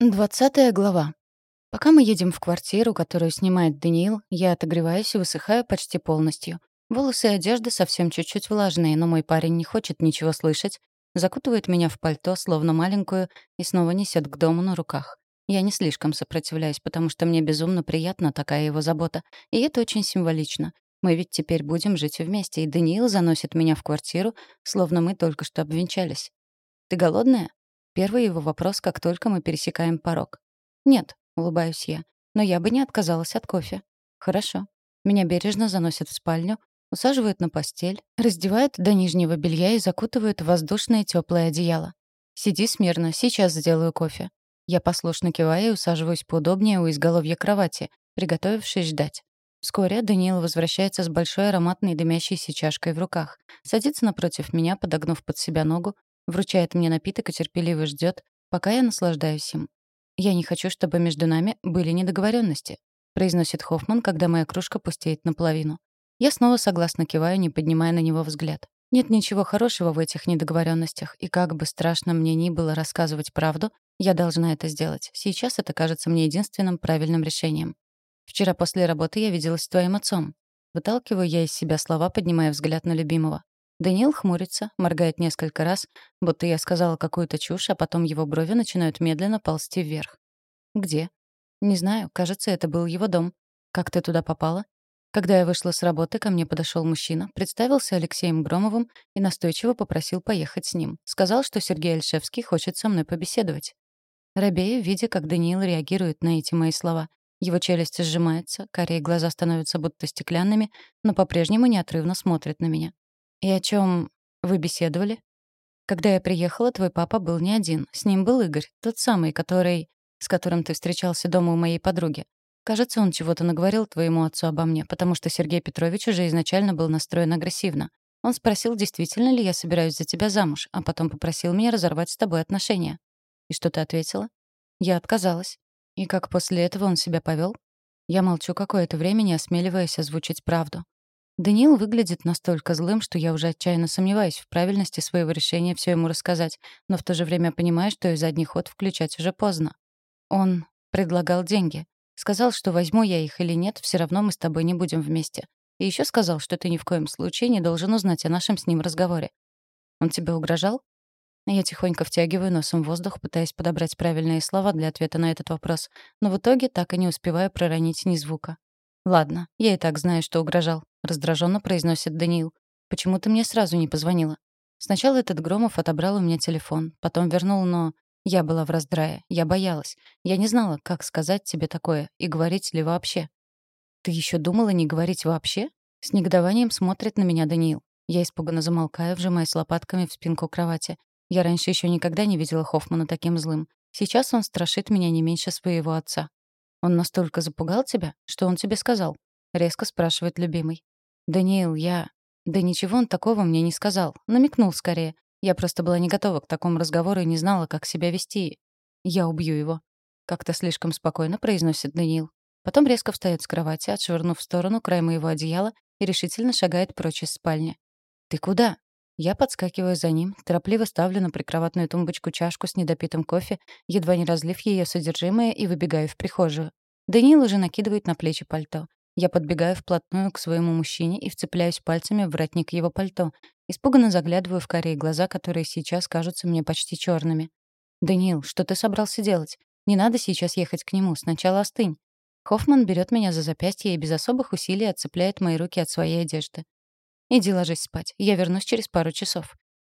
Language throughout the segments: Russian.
Двадцатая глава. Пока мы едем в квартиру, которую снимает Даниил, я отогреваюсь и высыхаю почти полностью. Волосы и одежда совсем чуть-чуть влажные, но мой парень не хочет ничего слышать, закутывает меня в пальто, словно маленькую, и снова несет к дому на руках. Я не слишком сопротивляюсь, потому что мне безумно приятна такая его забота, и это очень символично. Мы ведь теперь будем жить вместе, и Даниил заносит меня в квартиру, словно мы только что обвенчались. «Ты голодная?» Первый его вопрос, как только мы пересекаем порог. «Нет», — улыбаюсь я, — «но я бы не отказалась от кофе». «Хорошо». Меня бережно заносят в спальню, усаживают на постель, раздевают до нижнего белья и закутывают в воздушное теплое одеяло. «Сиди смирно, сейчас сделаю кофе». Я послушно киваю и усаживаюсь поудобнее у изголовья кровати, приготовившись ждать. Вскоре Даниил возвращается с большой ароматной дымящейся чашкой в руках, садится напротив меня, подогнув под себя ногу, Вручает мне напиток и терпеливо ждет, пока я наслаждаюсь им. «Я не хочу, чтобы между нами были недоговоренности», произносит Хоффман, когда моя кружка пустеет наполовину. Я снова согласно киваю, не поднимая на него взгляд. Нет ничего хорошего в этих недоговоренностях, и как бы страшно мне ни было рассказывать правду, я должна это сделать. Сейчас это кажется мне единственным правильным решением. Вчера после работы я виделась с твоим отцом. Выталкиваю я из себя слова, поднимая взгляд на любимого. Даниил хмурится, моргает несколько раз, будто я сказала какую-то чушь, а потом его брови начинают медленно ползти вверх. «Где?» «Не знаю. Кажется, это был его дом. Как ты туда попала?» Когда я вышла с работы, ко мне подошел мужчина, представился Алексеем Громовым и настойчиво попросил поехать с ним. Сказал, что Сергей Альшевский хочет со мной побеседовать. Робея, видя, как Даниил реагирует на эти мои слова. Его челюсть сжимается, карие глаза становятся будто стеклянными, но по-прежнему неотрывно смотрит на меня. «И о чем вы беседовали?» «Когда я приехала, твой папа был не один. С ним был Игорь, тот самый, который... с которым ты встречался дома у моей подруги. Кажется, он чего-то наговорил твоему отцу обо мне, потому что Сергей Петрович уже изначально был настроен агрессивно. Он спросил, действительно ли я собираюсь за тебя замуж, а потом попросил меня разорвать с тобой отношения. И что ты ответила? Я отказалась. И как после этого он себя повел? Я молчу какое-то время, не осмеливаясь озвучить правду. Даниил выглядит настолько злым, что я уже отчаянно сомневаюсь в правильности своего решения все ему рассказать, но в то же время понимаю, что и задний ход включать уже поздно. Он предлагал деньги. Сказал, что возьму я их или нет, все равно мы с тобой не будем вместе. И еще сказал, что ты ни в коем случае не должен узнать о нашем с ним разговоре. Он тебе угрожал? Я тихонько втягиваю носом воздух, пытаясь подобрать правильные слова для ответа на этот вопрос, но в итоге так и не успеваю проронить ни звука. Ладно, я и так знаю, что угрожал раздраженно произносит Даниил. Почему ты мне сразу не позвонила? Сначала этот Громов отобрал у меня телефон, потом вернул, но я была в раздрае, я боялась. Я не знала, как сказать тебе такое и говорить ли вообще. Ты еще думала не говорить вообще? С негодованием смотрит на меня Даниил. Я испуганно замолкаю, вжимаясь лопатками в спинку кровати. Я раньше еще никогда не видела Хоффмана таким злым. Сейчас он страшит меня не меньше своего отца. Он настолько запугал тебя, что он тебе сказал? Резко спрашивает любимый. «Даниил, я...» «Да ничего он такого мне не сказал. Намекнул скорее. Я просто была не готова к такому разговору и не знала, как себя вести. Я убью его». Как-то слишком спокойно произносит Даниил. Потом резко встает с кровати, отшвырнув в сторону край моего одеяла и решительно шагает прочь из спальни. «Ты куда?» Я подскакиваю за ним, торопливо ставлю на прикроватную тумбочку чашку с недопитым кофе, едва не разлив ее содержимое, и выбегаю в прихожую. Даниил уже накидывает на плечи пальто. Я подбегаю вплотную к своему мужчине и вцепляюсь пальцами в воротник его пальто. Испуганно заглядываю в карие глаза, которые сейчас кажутся мне почти черными. «Даниил, что ты собрался делать? Не надо сейчас ехать к нему, сначала остынь». Хоффман берет меня за запястье и без особых усилий отцепляет мои руки от своей одежды. «Иди ложись спать, я вернусь через пару часов».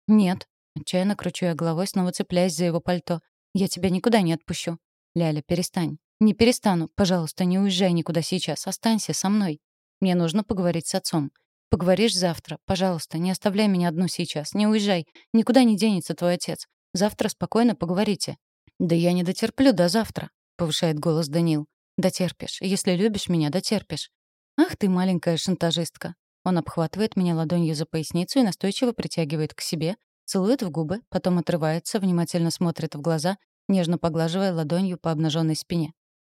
«Нет». Отчаянно кручу я головой, снова цепляясь за его пальто. «Я тебя никуда не отпущу». «Ляля, перестань. «Не перестану. Пожалуйста, не уезжай никуда сейчас. Останься со мной. Мне нужно поговорить с отцом. Поговоришь завтра. Пожалуйста, не оставляй меня одну сейчас. Не уезжай. Никуда не денется твой отец. Завтра спокойно поговорите». «Да я не дотерплю до завтра», — повышает голос Данил. «Дотерпишь. Если любишь меня, дотерпишь». «Ах ты, маленькая шантажистка». Он обхватывает меня ладонью за поясницу и настойчиво притягивает к себе, целует в губы, потом отрывается, внимательно смотрит в глаза, нежно поглаживая ладонью по обнаженной спине.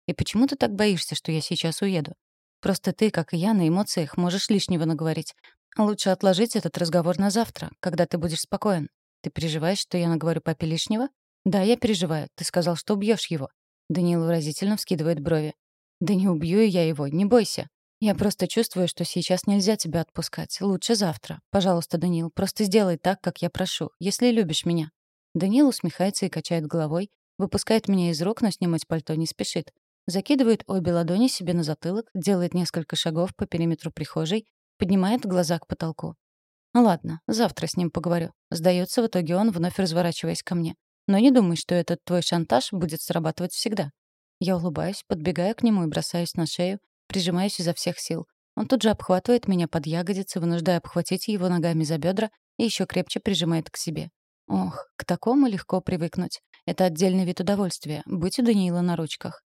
И почему ты так боишься, что я сейчас уеду? Просто ты, как и я, на эмоциях можешь лишнего наговорить. Лучше отложить этот разговор на завтра, когда ты будешь спокоен. Ты переживаешь, что я наговорю папе лишнего? «Да, я переживаю. Ты сказал, что убьешь его». Даниил выразительно вскидывает брови. «Да не убью я его, не бойся. Я просто чувствую, что сейчас нельзя тебя отпускать. Лучше завтра. Пожалуйста, Даниил, просто сделай так, как я прошу, если любишь меня». Даниил усмехается и качает головой, выпускает меня из рук, но снимать пальто не спешит. Закидывает обе ладони себе на затылок, делает несколько шагов по периметру прихожей, поднимает глаза к потолку. «Ну ладно, завтра с ним поговорю». Сдается в итоге он, вновь разворачиваясь ко мне. «Но не думай, что этот твой шантаж будет срабатывать всегда». Я улыбаюсь, подбегаю к нему и бросаюсь на шею, прижимаюсь изо всех сил. Он тут же обхватывает меня под ягодицы, вынуждая обхватить его ногами за бедра и еще крепче прижимает к себе. Ох, к такому легко привыкнуть. Это отдельный вид удовольствия — быть у Даниила на ручках.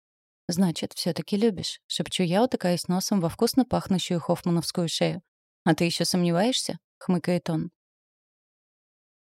«Значит, все таки любишь», — шепчу я, утыкаясь носом во вкусно пахнущую хофмановскую шею. «А ты еще сомневаешься?» — хмыкает он.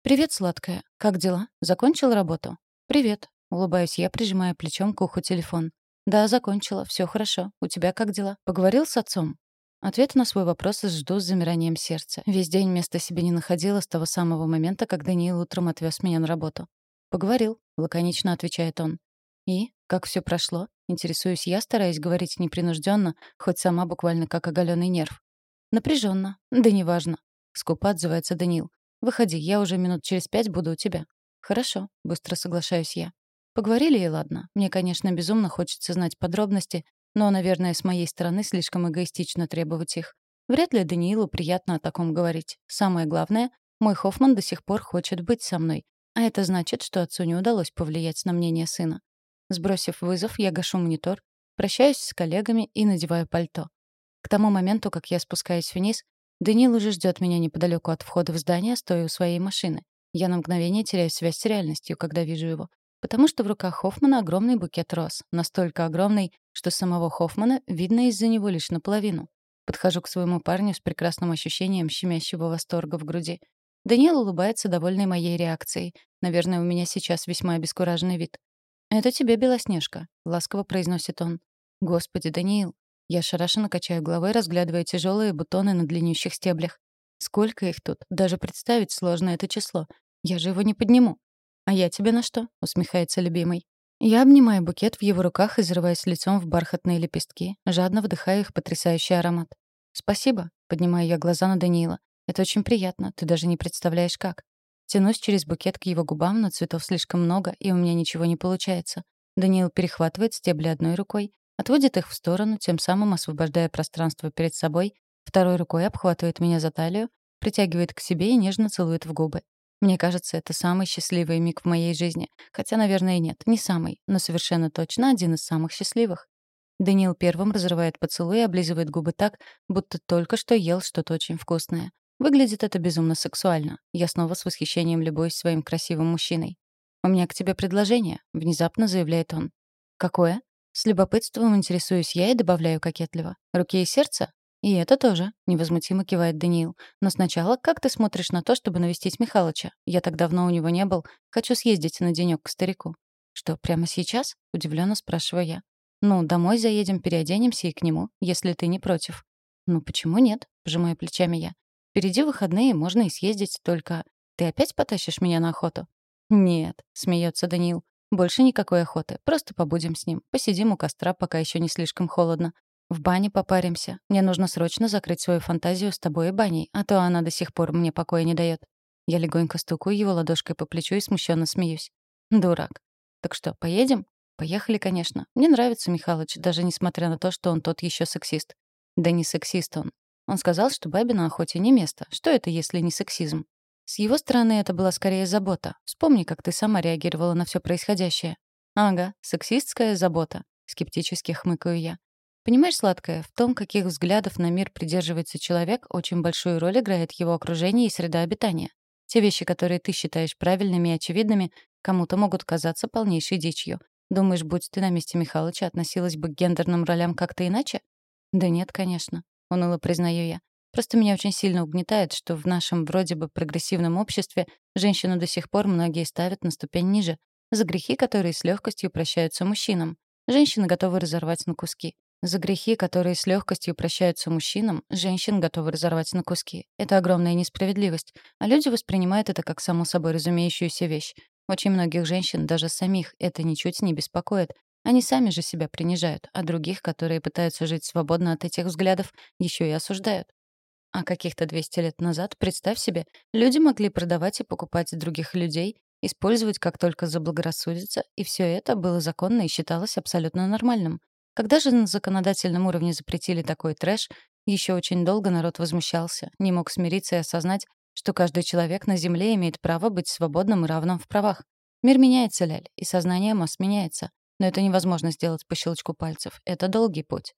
«Привет, сладкая. Как дела? Закончил работу?» «Привет», — улыбаюсь я, прижимая плечом к уху телефон. «Да, закончила. Все хорошо. У тебя как дела? Поговорил с отцом?» Ответ на свой вопрос жду с замиранием сердца. Весь день места себе не находила с того самого момента, как Даниил утром отвез меня на работу. «Поговорил», — лаконично отвечает он. «И? Как все прошло?» Интересуюсь я, стараясь говорить непринужденно, хоть сама буквально как оголенный нерв. Напряженно. Да неважно. Скупо отзывается Данил. «Выходи, я уже минут через пять буду у тебя». «Хорошо», — быстро соглашаюсь я. Поговорили и ладно. Мне, конечно, безумно хочется знать подробности, но, наверное, с моей стороны слишком эгоистично требовать их. Вряд ли Даниилу приятно о таком говорить. Самое главное, мой Хоффман до сих пор хочет быть со мной. А это значит, что отцу не удалось повлиять на мнение сына. Сбросив вызов, я гашу монитор, прощаюсь с коллегами и надеваю пальто. К тому моменту, как я спускаюсь вниз, Даниил уже ждет меня неподалеку от входа в здание, стоя у своей машины. Я на мгновение теряю связь с реальностью, когда вижу его потому что в руках Хоффмана огромный букет роз, настолько огромный, что самого Хоффмана видно из-за него лишь наполовину. Подхожу к своему парню с прекрасным ощущением щемящего восторга в груди. Даниэл улыбается, довольный моей реакцией. Наверное, у меня сейчас весьма обескураженный вид. «Это тебе, Белоснежка», — ласково произносит он. «Господи, Даниил». Я шарашенно качаю головой, разглядывая тяжелые бутоны на длиннющих стеблях. Сколько их тут? Даже представить сложно это число. Я же его не подниму. «А я тебе на что?» — усмехается любимый. Я обнимаю букет в его руках и зарываюсь лицом в бархатные лепестки, жадно вдыхая их потрясающий аромат. «Спасибо», — поднимаю я глаза на Даниила. «Это очень приятно, ты даже не представляешь, как». Тянусь через букет к его губам, но цветов слишком много, и у меня ничего не получается. Даниил перехватывает стебли одной рукой, отводит их в сторону, тем самым освобождая пространство перед собой, второй рукой обхватывает меня за талию, притягивает к себе и нежно целует в губы. Мне кажется, это самый счастливый миг в моей жизни. Хотя, наверное, нет, не самый, но совершенно точно один из самых счастливых. Даниил первым разрывает поцелуй и облизывает губы так, будто только что ел что-то очень вкусное. Выглядит это безумно сексуально. Я снова с восхищением любуюсь своим красивым мужчиной. «У меня к тебе предложение», — внезапно заявляет он. «Какое?» С любопытством интересуюсь я и добавляю кокетливо. «Руки и сердце?» «И это тоже», — невозмутимо кивает Даниил. «Но сначала, как ты смотришь на то, чтобы навестить Михалыча? Я так давно у него не был. Хочу съездить на денёк к старику». «Что, прямо сейчас?» — удивлённо спрашиваю я. «Ну, домой заедем, переоденемся и к нему, если ты не против». «Ну, почему нет?» — пожимаю плечами я. «Впереди выходные, можно и съездить, только... Ты опять потащишь меня на охоту?» «Нет», — смеется Даниил. «Больше никакой охоты. Просто побудем с ним. Посидим у костра, пока ещё не слишком холодно. В бане попаримся. Мне нужно срочно закрыть свою фантазию с тобой и баней, а то она до сих пор мне покоя не дает. Я легонько стукаю его ладошкой по плечу и смущенно смеюсь. Дурак. Так что, поедем? Поехали, конечно. Мне нравится Михалыч, даже несмотря на то, что он тот еще сексист. Да не сексист он. Он сказал, что бабе на охоте не место. Что это, если не сексизм? С его стороны это была скорее забота. Вспомни, как ты сама реагировала на все происходящее. Ага, сексистская забота. Скептически хмыкаю я. Понимаешь, сладкое, в том, каких взглядов на мир придерживается человек, очень большую роль играет его окружение и среда обитания. Те вещи, которые ты считаешь правильными и очевидными, кому-то могут казаться полнейшей дичью. Думаешь, будь ты на месте Михалыча, относилась бы к гендерным ролям как-то иначе? Да нет, конечно, уныло признаю я. Просто меня очень сильно угнетает, что в нашем вроде бы прогрессивном обществе женщину до сих пор многие ставят на ступень ниже, за грехи, которые с легкостью прощаются мужчинам. Женщины готовы разорвать на куски. За грехи, которые с легкостью прощаются мужчинам, женщин готовы разорвать на куски. Это огромная несправедливость, а люди воспринимают это как само собой разумеющуюся вещь. Очень многих женщин, даже самих, это ничуть не беспокоит. Они сами же себя принижают, а других, которые пытаются жить свободно от этих взглядов, еще и осуждают. А каких-то 200 лет назад, представь себе, люди могли продавать и покупать других людей, использовать как только заблагорассудится, и все это было законно и считалось абсолютно нормальным. Когда же на законодательном уровне запретили такой трэш, еще очень долго народ возмущался, не мог смириться и осознать, что каждый человек на Земле имеет право быть свободным и равным в правах. Мир меняется, Ляль, и сознание масс меняется. Но это невозможно сделать по щелчку пальцев. Это долгий путь.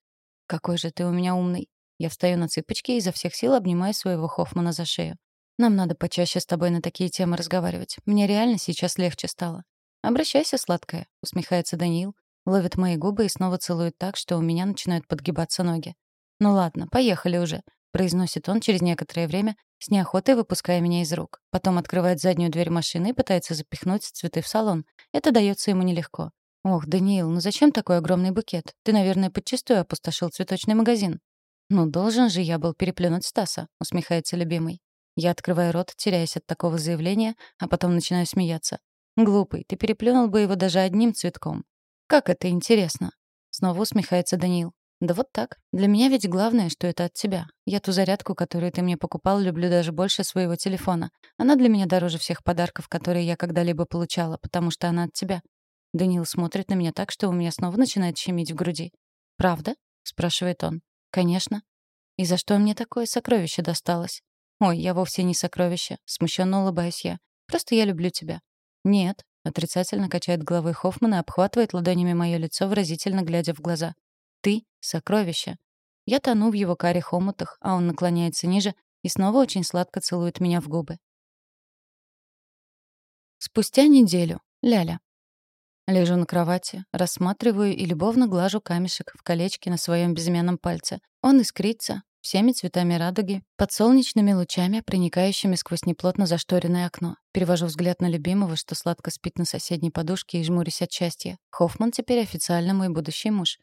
Какой же ты у меня умный. Я встаю на цыпочки и изо всех сил обнимаю своего Хоффмана за шею. Нам надо почаще с тобой на такие темы разговаривать. Мне реально сейчас легче стало. Обращайся, сладкая, усмехается Даниил, ловит мои губы и снова целует так, что у меня начинают подгибаться ноги. Ну ладно, поехали уже, произносит он через некоторое время, с неохотой выпуская меня из рук. Потом открывает заднюю дверь машины и пытается запихнуть цветы в салон. Это дается ему нелегко. «Ох, Даниил, ну зачем такой огромный букет? Ты, наверное, подчистую опустошил цветочный магазин». «Ну, должен же я был переплюнуть Стаса», — усмехается любимый. Я открываю рот, теряясь от такого заявления, а потом начинаю смеяться. «Глупый, ты переплюнул бы его даже одним цветком». «Как это интересно?» Снова усмехается Даниил. «Да вот так. Для меня ведь главное, что это от тебя. Я ту зарядку, которую ты мне покупал, люблю даже больше своего телефона. Она для меня дороже всех подарков, которые я когда-либо получала, потому что она от тебя». Даниил смотрит на меня так, что у меня снова начинает щемить в груди. «Правда?» — спрашивает он. «Конечно». «И за что мне такое сокровище досталось?» «Ой, я вовсе не сокровище», — смущенно улыбаюсь я. «Просто я люблю тебя». «Нет», — отрицательно качает головой Хоффман и обхватывает ладонями мое лицо, выразительно глядя в глаза. «Ты — сокровище». Я тону в его карих омутах, а он наклоняется ниже и снова очень сладко целует меня в губы. Спустя неделю. Ляля. Лежу на кровати, рассматриваю и любовно глажу камешек в колечке на своем безымянном пальце. Он искрится всеми цветами радуги, под солнечными лучами, проникающими сквозь неплотно зашторенное окно. Перевожу взгляд на любимого, что сладко спит на соседней подушке и жмурюсь от счастья. Хоффман теперь официально мой будущий муж.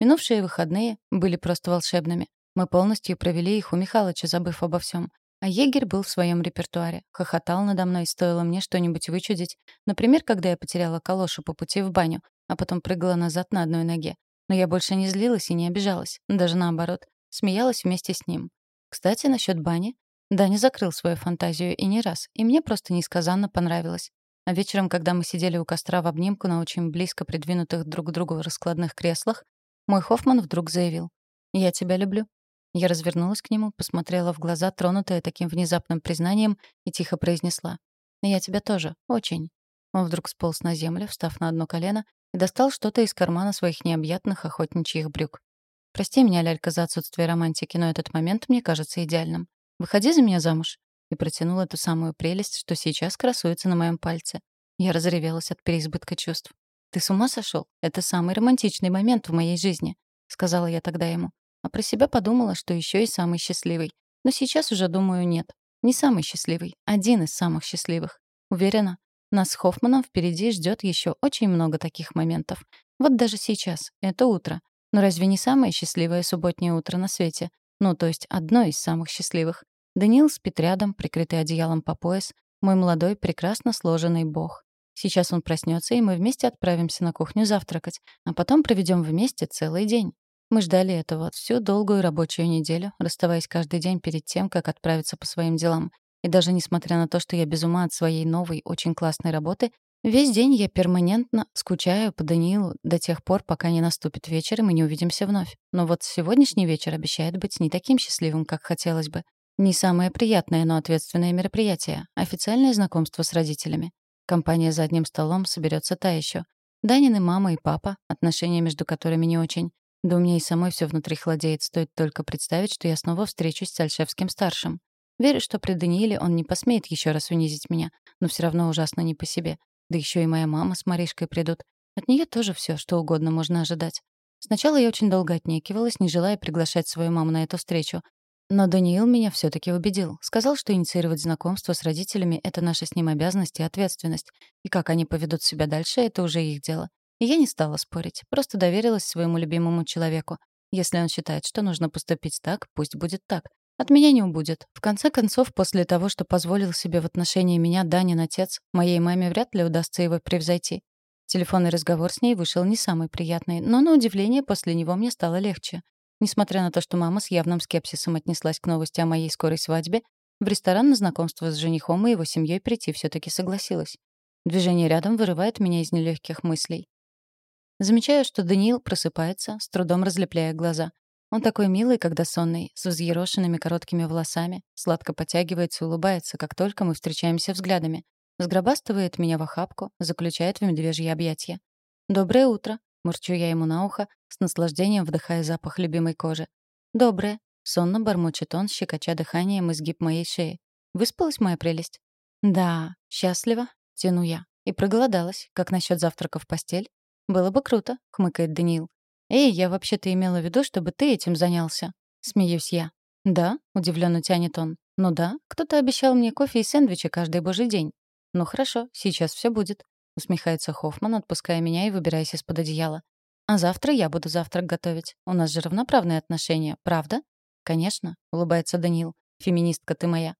Минувшие выходные были просто волшебными. Мы полностью провели их у Михалыча, забыв обо всем. А егерь был в своем репертуаре. Хохотал надо мной, стоило мне что-нибудь вычудить. Например, когда я потеряла калошу по пути в баню, а потом прыгала назад на одной ноге. Но я больше не злилась и не обижалась. Даже наоборот. Смеялась вместе с ним. Кстати, насчет бани. Даня закрыл свою фантазию и не раз, и мне просто несказанно понравилось. А вечером, когда мы сидели у костра в обнимку на очень близко придвинутых друг к другу раскладных креслах, мой Хоффман вдруг заявил. «Я тебя люблю». Я развернулась к нему, посмотрела в глаза, тронутая таким внезапным признанием, и тихо произнесла. «Я тебя тоже. Очень». Он вдруг сполз на землю, встав на одно колено, и достал что-то из кармана своих необъятных охотничьих брюк. «Прости меня, Лялька, за отсутствие романтики, но этот момент мне кажется идеальным. Выходи за меня замуж». И протянул эту самую прелесть, что сейчас красуется на моем пальце. Я разревелась от переизбытка чувств. «Ты с ума сошел? Это самый романтичный момент в моей жизни», — сказала я тогда ему. А про себя подумала, что еще и самый счастливый. Но сейчас уже думаю, нет. Не самый счастливый, один из самых счастливых. Уверена, нас с Хоффманом впереди ждет еще очень много таких моментов. Вот даже сейчас, это утро. Но разве не самое счастливое субботнее утро на свете? Ну, то есть одно из самых счастливых. Даниил спит рядом, прикрытый одеялом по пояс, мой молодой, прекрасно сложенный бог. Сейчас он проснется, и мы вместе отправимся на кухню завтракать, а потом проведем вместе целый день. Мы ждали этого всю долгую рабочую неделю, расставаясь каждый день перед тем, как отправиться по своим делам. И даже несмотря на то, что я без ума от своей новой, очень классной работы, весь день я перманентно скучаю по Даниилу до тех пор, пока не наступит вечер, и мы не увидимся вновь. Но вот сегодняшний вечер обещает быть не таким счастливым, как хотелось бы. Не самое приятное, но ответственное мероприятие — официальное знакомство с родителями. Компания за одним столом соберется та еще. Данины мама и папа, отношения между которыми не очень. Да у меня и самой все внутри холодеет, стоит только представить, что я снова встречусь с Альшевским-старшим. Верю, что при Данииле он не посмеет еще раз унизить меня, но все равно ужасно не по себе. Да еще и моя мама с Маришкой придут. От нее тоже все, что угодно можно ожидать. Сначала я очень долго отнекивалась, не желая приглашать свою маму на эту встречу. Но Даниил меня все таки убедил. Сказал, что инициировать знакомство с родителями — это наша с ним обязанность и ответственность. И как они поведут себя дальше — это уже их дело. И я не стала спорить, просто доверилась своему любимому человеку. Если он считает, что нужно поступить так, пусть будет так. От меня не убудет. В конце концов, после того, что позволил себе в отношении меня Данин отец, моей маме вряд ли удастся его превзойти. Телефонный разговор с ней вышел не самый приятный, но, на удивление, после него мне стало легче. Несмотря на то, что мама с явным скепсисом отнеслась к новости о моей скорой свадьбе, в ресторан на знакомство с женихом и его семьей прийти все таки согласилась. Движение рядом вырывает меня из нелегких мыслей. Замечаю, что Даниил просыпается, с трудом разлепляя глаза. Он такой милый, когда сонный, с взъерошенными короткими волосами, сладко потягивается и улыбается, как только мы встречаемся взглядами. Сгробастывает меня в охапку, заключает в медвежье объятья. «Доброе утро», — мурчу я ему на ухо, с наслаждением вдыхая запах любимой кожи. «Доброе», — сонно бормочет он, щекоча дыханием изгиб моей шеи. «Выспалась моя прелесть?» «Да, счастлива», — тяну я. «И проголодалась. Как насчет завтрака в постель?» «Было бы круто», — хмыкает Даниил. «Эй, я вообще-то имела в виду, чтобы ты этим занялся». Смеюсь я. «Да?» — удивленно тянет он. «Ну да, кто-то обещал мне кофе и сэндвичи каждый божий день». «Ну хорошо, сейчас все будет», — усмехается Хоффман, отпуская меня и выбираясь из-под одеяла. «А завтра я буду завтрак готовить. У нас же равноправные отношения, правда?» «Конечно», — улыбается Даниил. «Феминистка ты моя».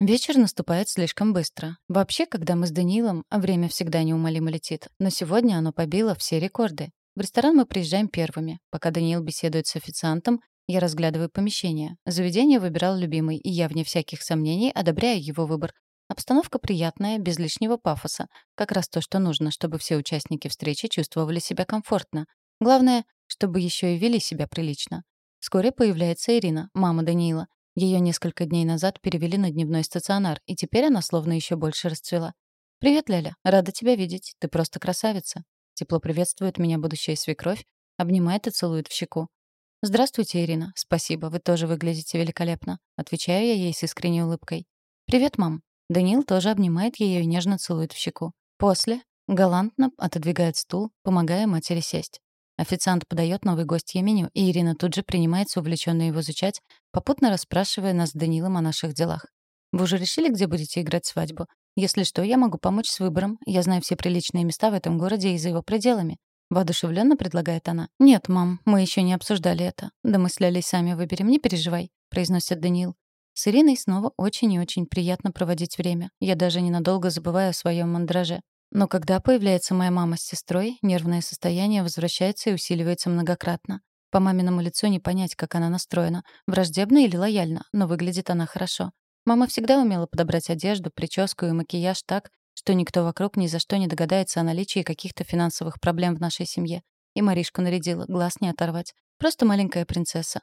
Вечер наступает слишком быстро. Вообще, когда мы с Данилом, время всегда неумолимо летит. Но сегодня оно побило все рекорды. В ресторан мы приезжаем первыми. Пока Даниил беседует с официантом, я разглядываю помещение. Заведение выбирал любимый, и я, вне всяких сомнений, одобряю его выбор. Обстановка приятная, без лишнего пафоса. Как раз то, что нужно, чтобы все участники встречи чувствовали себя комфортно. Главное, чтобы еще и вели себя прилично. Вскоре появляется Ирина, мама Даниила. Ее несколько дней назад перевели на дневной стационар, и теперь она словно еще больше расцвела. «Привет, Ляля. Рада тебя видеть. Ты просто красавица». Тепло приветствует меня будущая свекровь, обнимает и целует в щеку. «Здравствуйте, Ирина. Спасибо, вы тоже выглядите великолепно». Отвечаю я ей с искренней улыбкой. «Привет, мам». Даниил тоже обнимает ее и нежно целует в щеку. После галантно отодвигает стул, помогая матери сесть. Официант подает новый гостье меню, и Ирина тут же принимается увлеченно его изучать, попутно расспрашивая нас с Данилом о наших делах. «Вы уже решили, где будете играть свадьбу? Если что, я могу помочь с выбором. Я знаю все приличные места в этом городе и за его пределами». Воодушевленно предлагает она. «Нет, мам, мы еще не обсуждали это. Домыслялись сами выберем, не переживай», — произносит Даниил. С Ириной снова очень и очень приятно проводить время. Я даже ненадолго забываю о своем мандраже. Но когда появляется моя мама с сестрой, нервное состояние возвращается и усиливается многократно. По маминому лицу не понять, как она настроена, враждебно или лояльно, но выглядит она хорошо. Мама всегда умела подобрать одежду, прическу и макияж так, что никто вокруг ни за что не догадается о наличии каких-то финансовых проблем в нашей семье. И Маришку нарядила, глаз не оторвать. Просто маленькая принцесса.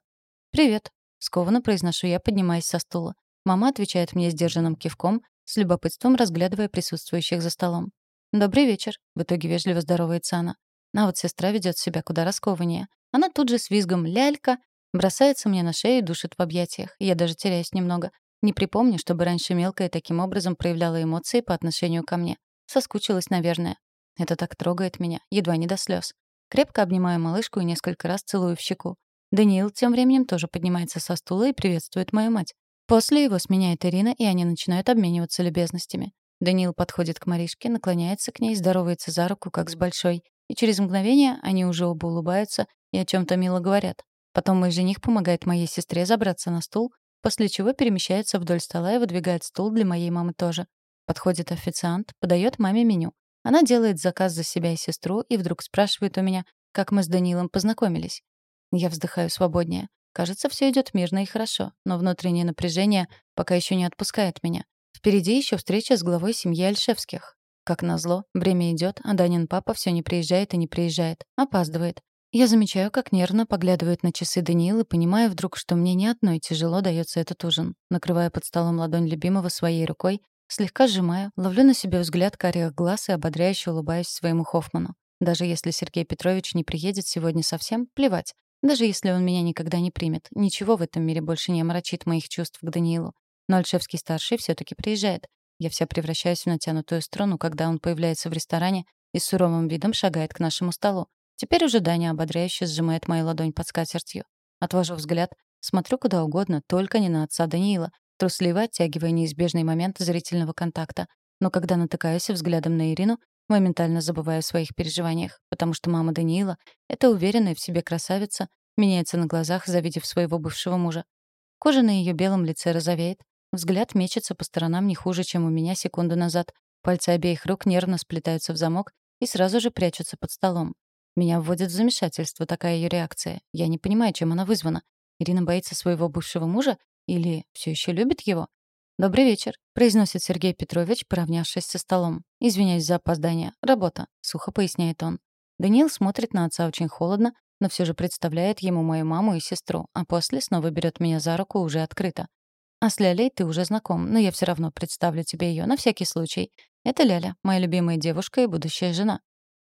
«Привет», — скованно произношу я, поднимаясь со стула. Мама отвечает мне сдержанным кивком, с любопытством разглядывая присутствующих за столом. «Добрый вечер», — в итоге вежливо здоровается она. А вот сестра ведет себя куда раскованнее. Она тут же с визгом «лялька» бросается мне на шею и душит в объятиях. Я даже теряюсь немного. Не припомню, чтобы раньше мелкая таким образом проявляла эмоции по отношению ко мне. Соскучилась, наверное. Это так трогает меня, едва не до слез. Крепко обнимаю малышку и несколько раз целую в щеку. Даниил тем временем тоже поднимается со стула и приветствует мою мать. После его сменяет Ирина, и они начинают обмениваться любезностями. Даниил подходит к Маришке, наклоняется к ней, здоровается за руку, как с большой. И через мгновение они уже оба улыбаются и о чем то мило говорят. Потом мой жених помогает моей сестре забраться на стул, после чего перемещается вдоль стола и выдвигает стул для моей мамы тоже. Подходит официант, подает маме меню. Она делает заказ за себя и сестру и вдруг спрашивает у меня, как мы с Данилом познакомились. Я вздыхаю свободнее. Кажется, все идет мирно и хорошо, но внутреннее напряжение пока еще не отпускает меня. Впереди еще встреча с главой семьи Альшевских. Как назло, время идет, а Данин папа все не приезжает и не приезжает. Опаздывает. Я замечаю, как нервно поглядывает на часы Даниил и понимаю вдруг, что мне ни одной тяжело дается этот ужин. Накрывая под столом ладонь любимого своей рукой, слегка сжимаю, ловлю на себе взгляд карих глаз и ободряюще улыбаюсь своему Хоффману. Даже если Сергей Петрович не приедет сегодня совсем, плевать. Даже если он меня никогда не примет, ничего в этом мире больше не омрачит моих чувств к Даниилу. Но Альшевский-старший все таки приезжает. Я вся превращаюсь в натянутую струну, когда он появляется в ресторане и с суровым видом шагает к нашему столу. Теперь уже Даня ободряюще сжимает мою ладонь под скатертью. Отвожу взгляд, смотрю куда угодно, только не на отца Даниила, трусливо оттягивая неизбежный момент зрительного контакта. Но когда натыкаюсь взглядом на Ирину, моментально забываю о своих переживаниях, потому что мама Даниила — это уверенная в себе красавица, меняется на глазах, завидев своего бывшего мужа. Кожа на ее белом лице розовеет, взгляд мечется по сторонам не хуже, чем у меня секунду назад. Пальцы обеих рук нервно сплетаются в замок и сразу же прячутся под столом. Меня вводит в замешательство такая ее реакция. Я не понимаю, чем она вызвана. Ирина боится своего бывшего мужа или все еще любит его? «Добрый вечер», — произносит Сергей Петрович, поравнявшись со столом. «Извиняюсь за опоздание. Работа», — сухо поясняет он. Даниил смотрит на отца очень холодно, но все же представляет ему мою маму и сестру, а после снова берет меня за руку уже открыто. «А с Лялей ты уже знаком, но я все равно представлю тебе ее на всякий случай. Это Ляля, моя любимая девушка и будущая жена».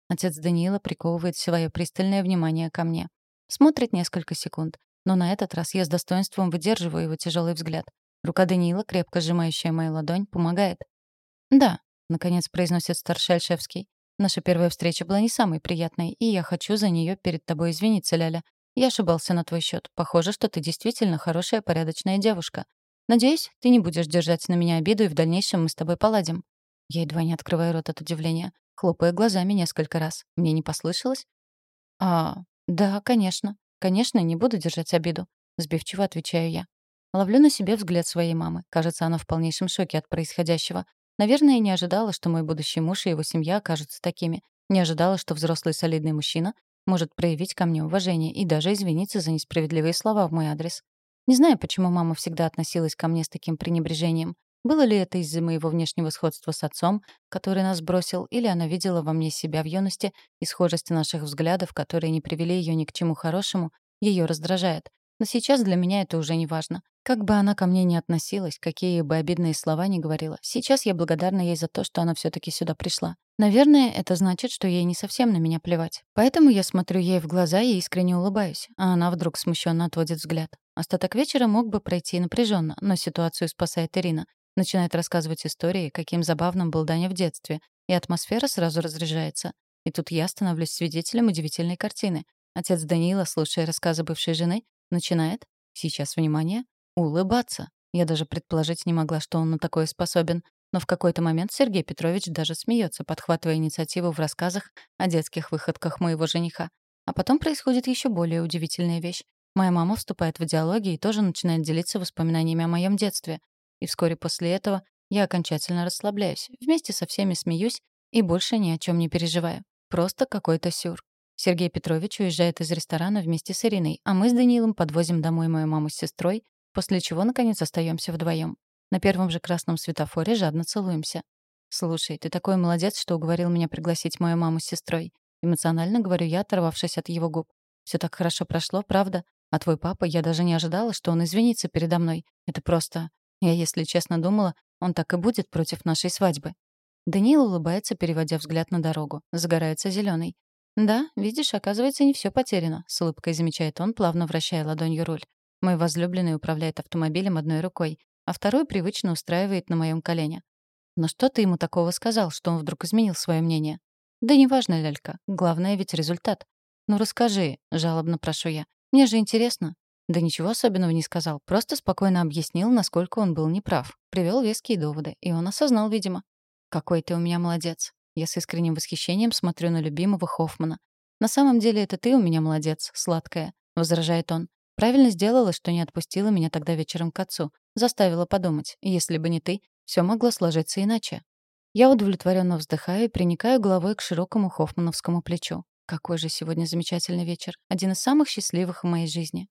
Отец Даниила приковывает свое пристальное внимание ко мне. Смотрит несколько секунд, но на этот раз я с достоинством выдерживаю его тяжелый взгляд. Рука Даниила, крепко сжимающая мою ладонь, помогает. «Да», — наконец произносит старший Альшевский. «Наша первая встреча была не самой приятной, и я хочу за нее перед тобой извиниться, Ляля. Я ошибался на твой счет. Похоже, что ты действительно хорошая, порядочная девушка. Надеюсь, ты не будешь держать на меня обиду, и в дальнейшем мы с тобой поладим». Я едва не открываю рот от удивления, хлопая глазами несколько раз. Мне не послышалось? «А, да, конечно. Конечно, не буду держать обиду», — сбивчиво отвечаю я. Ловлю на себе взгляд своей мамы. Кажется, она в полнейшем шоке от происходящего. Наверное, не ожидала, что мой будущий муж и его семья окажутся такими. Не ожидала, что взрослый солидный мужчина может проявить ко мне уважение и даже извиниться за несправедливые слова в мой адрес. Не знаю, почему мама всегда относилась ко мне с таким пренебрежением. Было ли это из-за моего внешнего сходства с отцом, который нас бросил, или она видела во мне себя в юности, и схожесть наших взглядов, которые не привели ее ни к чему хорошему, ее раздражает. Но сейчас для меня это уже не важно. Как бы она ко мне ни относилась, какие бы обидные слова ни говорила, сейчас я благодарна ей за то, что она все таки сюда пришла. Наверное, это значит, что ей не совсем на меня плевать. Поэтому я смотрю ей в глаза и искренне улыбаюсь, а она вдруг смущенно отводит взгляд. Остаток вечера мог бы пройти напряженно, но ситуацию спасает Ирина. Начинает рассказывать истории, каким забавным был Даня в детстве, и атмосфера сразу разряжается. И тут я становлюсь свидетелем удивительной картины. Отец Даниила, слушая рассказы бывшей жены, Начинает, сейчас внимание, улыбаться. Я даже предположить не могла, что он на такое способен. Но в какой-то момент Сергей Петрович даже смеется, подхватывая инициативу в рассказах о детских выходках моего жениха. А потом происходит еще более удивительная вещь. Моя мама вступает в диалоги и тоже начинает делиться воспоминаниями о моем детстве. И вскоре после этого я окончательно расслабляюсь, вместе со всеми смеюсь и больше ни о чем не переживаю. Просто какой-то сюр. Сергей Петрович уезжает из ресторана вместе с Ириной, а мы с Даниилом подвозим домой мою маму с сестрой, после чего, наконец, остаемся вдвоем. На первом же красном светофоре жадно целуемся. «Слушай, ты такой молодец, что уговорил меня пригласить мою маму с сестрой». Эмоционально говорю я, оторвавшись от его губ. Все так хорошо прошло, правда? А твой папа, я даже не ожидала, что он извинится передо мной. Это просто... Я, если честно, думала, он так и будет против нашей свадьбы». Даниил улыбается, переводя взгляд на дорогу. Загорается зеленый. «Да, видишь, оказывается, не все потеряно», — с улыбкой замечает он, плавно вращая ладонью руль. Мой возлюбленный управляет автомобилем одной рукой, а второй привычно устраивает на моем колене. «Но что ты ему такого сказал, что он вдруг изменил свое мнение?» «Да неважно, Лялька. Главное ведь результат». «Ну расскажи», — жалобно прошу я. «Мне же интересно». Да ничего особенного не сказал, просто спокойно объяснил, насколько он был неправ. Привел веские доводы, и он осознал, видимо. «Какой ты у меня молодец. Я с искренним восхищением смотрю на любимого Хоффмана. «На самом деле это ты у меня молодец, сладкая», — возражает он. «Правильно сделала, что не отпустила меня тогда вечером к отцу. Заставила подумать. Если бы не ты, все могло сложиться иначе». Я удовлетворенно вздыхаю и приникаю головой к широкому хоффмановскому плечу. Какой же сегодня замечательный вечер. Один из самых счастливых в моей жизни.